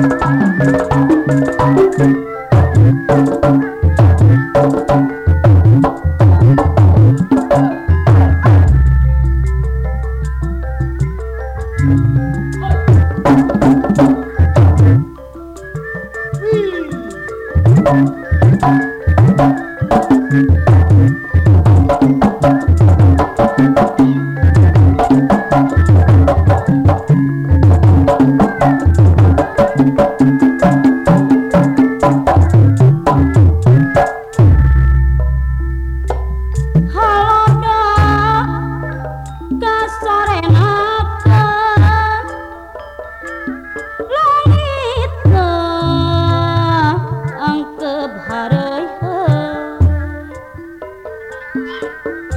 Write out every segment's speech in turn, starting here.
Thank you.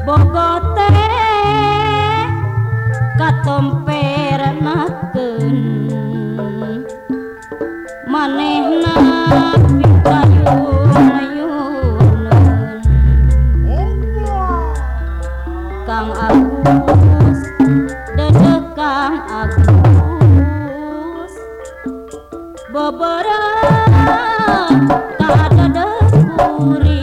bogote katompernakeun manehna pintayun-yun Kang Agus dedek Kang Agus bobora kada depuri.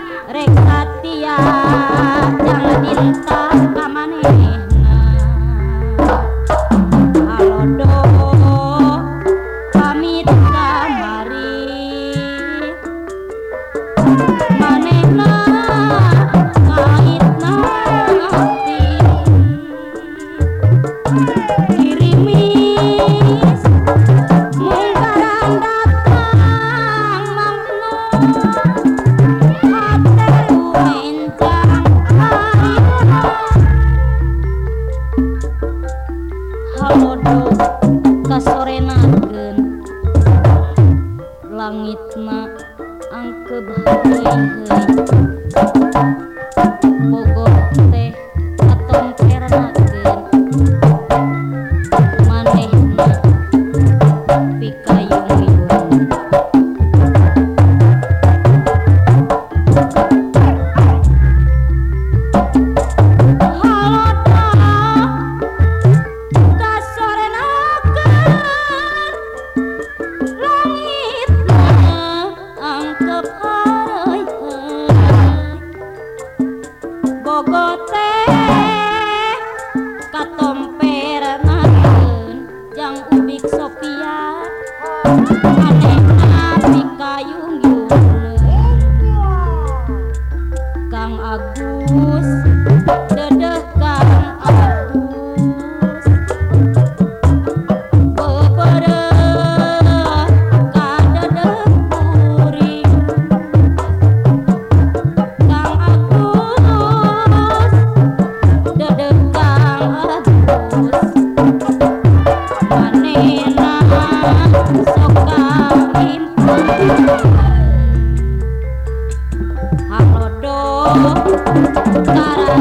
我喝一 bogot teh katomper nakeun jang ubik Sophia manehna pikayung-yung Kang Agus dedeh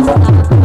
Música